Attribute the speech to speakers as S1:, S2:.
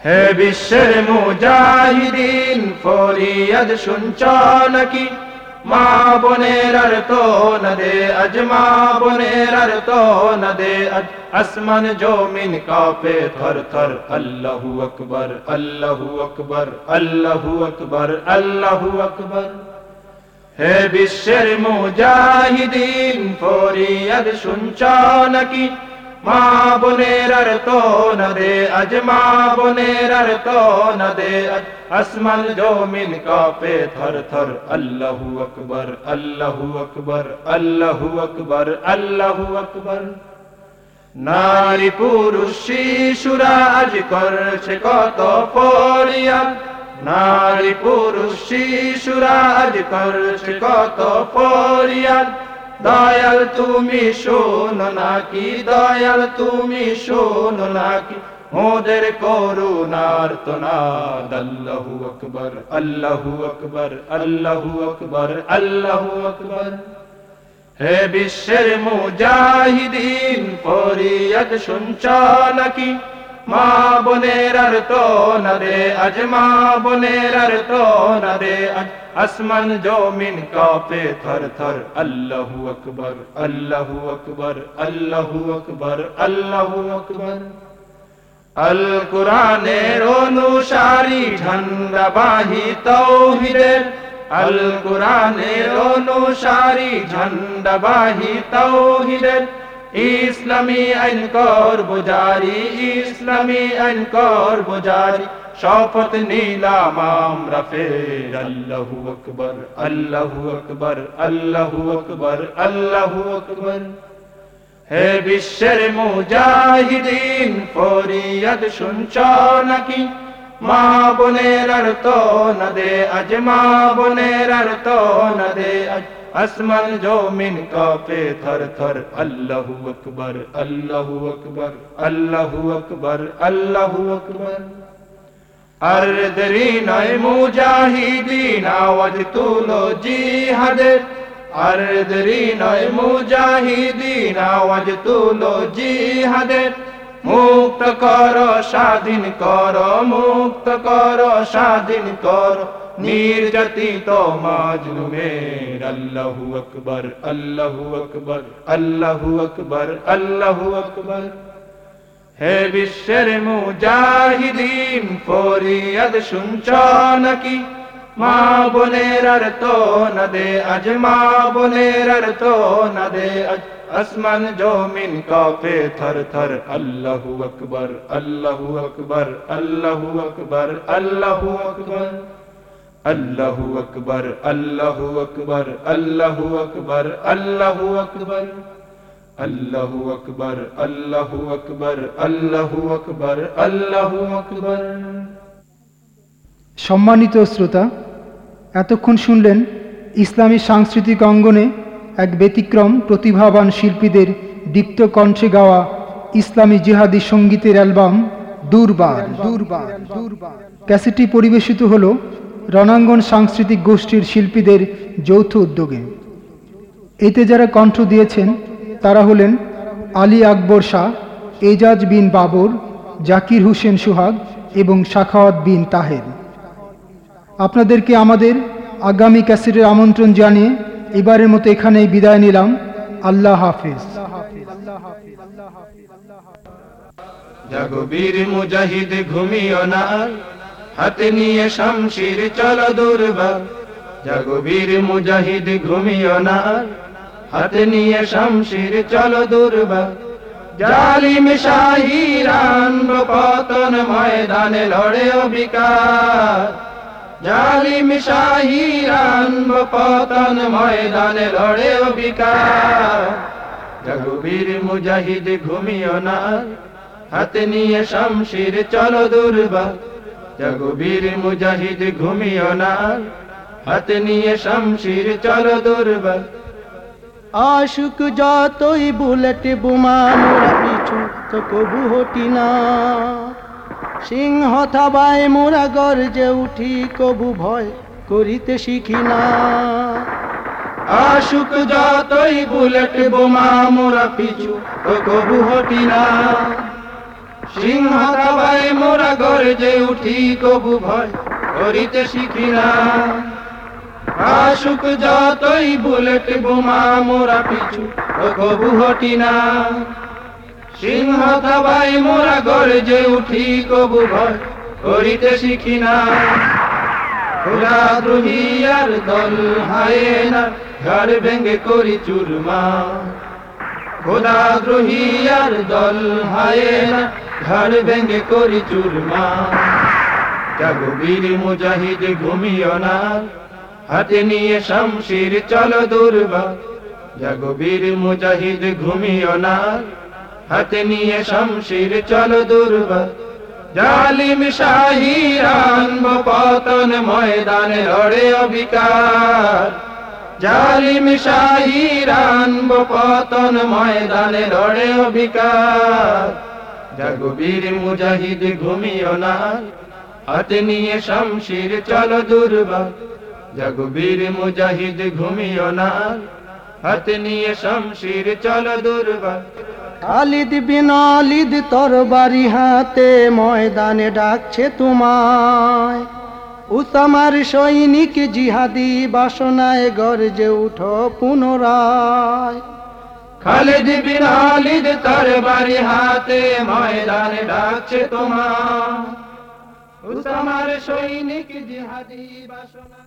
S1: হে বিশ্বের মুজাহিদিন, ফরিয়াদ শুনছ নাকি? মা বোনের আর তো নদে আজ, মা বোনের আর তো নদে আজ। আসমান জমিন কাপে থর থর, আল্লাহু আকবার আল্লাহু আকবার আল্লাহু আকবার আল্লাহু আকবার। হে বিশ্বের মুজাহিদিন, ফরিয়াদ শুনছ নাকি? মা বোনের আর তো নদে আজ, মা বোনের আর তো নদে আজ। আসমান জমিন কাপে থর থর, আল্লাহু আকবার আল্লাহু আকবার আল্লাহু আকবার আল্লাহু আকবার। নারী পুরুষ শিশুরা আজ করছে কত ফরিয়াদ নারী পুরুষ শিশুরা আজ করছে কত ফরিয়াদ দয়াল তুমি শোনো নাকি, দয়াল তুমি শোনো নাকি? মোদের করুণার তোনাদ আল্লাহু আকবার আল্লাহু আকবার আল্লাহু আকবার আল্লাহু আকবার। হে বিশ্বের মুজাহিদিন, ফরিয়াদ শুনছ নাকি? মা বোনের আর তো নরে আজ মা বোনের আর তো নরে আজ আসমান জমিন কাপে থর থর। আল্লাহু আকবার আল্লাহু আকবার আল্লাহু আকবার আল্লাহু আকবার। আল কোরআনের অনুসারী ঝন্ডাবাহী তৌহিদের। আল কোরআনের অনুসারী ঝন্ডাবাহী তৌহিদের। ইসলামী আইন কর বুজারি ইসলামী আইন কর বুজারি শপথ নিলাম আমরা ফের। আল্লাহু আকবার আল্লাহু আকবার আল্লাহু আকবার আল্লাহু আকবার। হে বিশ্বের মুজাহিদিন, ফরিয়াদ শুনছ নাকি? মা বোনের আর তো নদে আজ, মা বোনের আর তো নদে আজ। আসমান জমিন কাপে থর থর আল্লাহু আকবার আল্লাহু আকবার আল্লাহু আকবার আল্লাহু আকবার। আর দেরি নয় মুজাহিদিন, আওয়াজ তুলো জিহাদের আর দেরি নয় মুজাহিদিন, আওয়াজ তুলো জিহাদের মুক্ত কর, স্বাধীন কর, মুক্ত কর, স্বাধীন কর। নির্যাতিত মাজলুমের আল্লাহু আকবার আল্লাহু আকবার আল্লাহু আকবার আল্লাহু আকবার হে বিশ্বের মুজাহিদিন ফরিয়াদ শুনছ নাকি মা বোনের আর তো নদে আজ মা বোনের আর তো নদে আজ আসমান জমিন কাপে থর থর আল্লাহু আকবার আল্লাহু আকবার আল্লাহু আকবার আল্লাহু আকবার আল্লাহু আকবার আল্লাহু আকবার আল্লাহু আকবার আল্লাহু আকবার আল্লাহু আকবার আল্লাহু আকবার আল্লাহু আকবার আল্লাহু আকবার।
S2: সম্মানিত শ্রোতা এতক্ষণ শুনলেন ইসলামী সাংস্কৃতিক অঙ্গনে এক ব্যতিক্রম প্রতিভাবান শিল্পীদের দীপ্ত কণ্ঠে গাওয়া ইসলামী জিহাদি সঙ্গীতের অ্যালবাম দুর্বার। দুর্বার দুর্বার ক্যাসেটটি পরিবেশিত হল রণাঙ্গন সাংস্কৃতিক গোষ্ঠীর শিল্পীদের যৌথ উদ্যোগে। এতে যারা কণ্ঠ দিয়েছেন, তারা হলেন আলী আকবর শাহ, এজাজ বিন বাবর, জাকির হুসেন সুহাগ এবং শাখাওয়াত বিন তাহের। আপনাদেরকে আমাদের আগামী ক্যাসেটের আমন্ত্রণ জানিয়ে এবারের মতো এখানেই বিদায় নিলাম। আল্লাহ হাফিজ।
S1: মুজাহিদ, ঘুমিও না। হাতে নিয়ে শামশির চল দুর্বার। জাগবীর মুজাহিদ, ঘুমিও না হাতে নিয়ে শামশির চল দুর্বার। জালিম শাহিরান পতন ময়দানে লড়ে অবিকার। জালিম শাহিরান পতন ময়দানে লড়ে অবিকার। জাগবীর মুজাহিদ, ঘুমিও না হাতে নিয়ে শামশির চলো দুর্বা জাগবীর মুজাহিদ ঘুমিও না। হাতে নিয়ে শামশির চলো দুর্বা
S3: আশুক যতই বুলেট বোমা মোরা পিছু তো কবু হটি না। সিংহ থাবায় মোরা গর্জে উঠি কবু ভয় করিতে শিখি না।
S1: আশুক যতই বুলেট বোমা মোরা পিছু তো কবু হটি না। সিংহ দাবায় মোরা গর্জে উঠি, কবু ভয় করিতে শিখি না। আশুক যতই বুলেট বোমা মোরা পিছু কবু হটি না। সিংহ থাবাই মোরা গর্জে উঠি, কবু ভয় করিতে শিখি না। খোলা দ্রোহিয়ার দল হায় না ঘর ভেঙ্গে করি চুরমা। খোদা দ্রোহিয়ার দল হায় না ঘর ভেঙ্গে করি চুরমা। জাগো বীর মুজাহিদ, ঘুমিও না। হাতে নিয়ে শামশির চলো দুর্বা। জাগো বীর মুজাহিদ, ঘুমিও না। হাতে নিয়ে শামশির চলো দুর্বা। জালিম শাহির আনব পতন ময়দানে, লড়ে অবিকার। জালিম শাহির আনব পতন ময়দানে, লড়ে অবিকার। জাগো মুজাহিদ ঘুমিও না। হাতে নিয়ে শামশির চলো দুর্বা। জাগো বীর মুজাহিদ ঘুমিও না। হাতে নিয়ে শামশির চলো দুর্বা।
S3: খালিদ বিনালিদ তরবারি হাতে ময়দানে ডাকছে তোমায়। উসামার সৈনিক জিহাদি বাসনায় গর্জে উঠো পুনরায়।
S1: খালিদ বিন আলিদ তার বাড়ি হাতে ময়দানে ডাকছে তোমার। সৈনিক জিহাদি বাসনা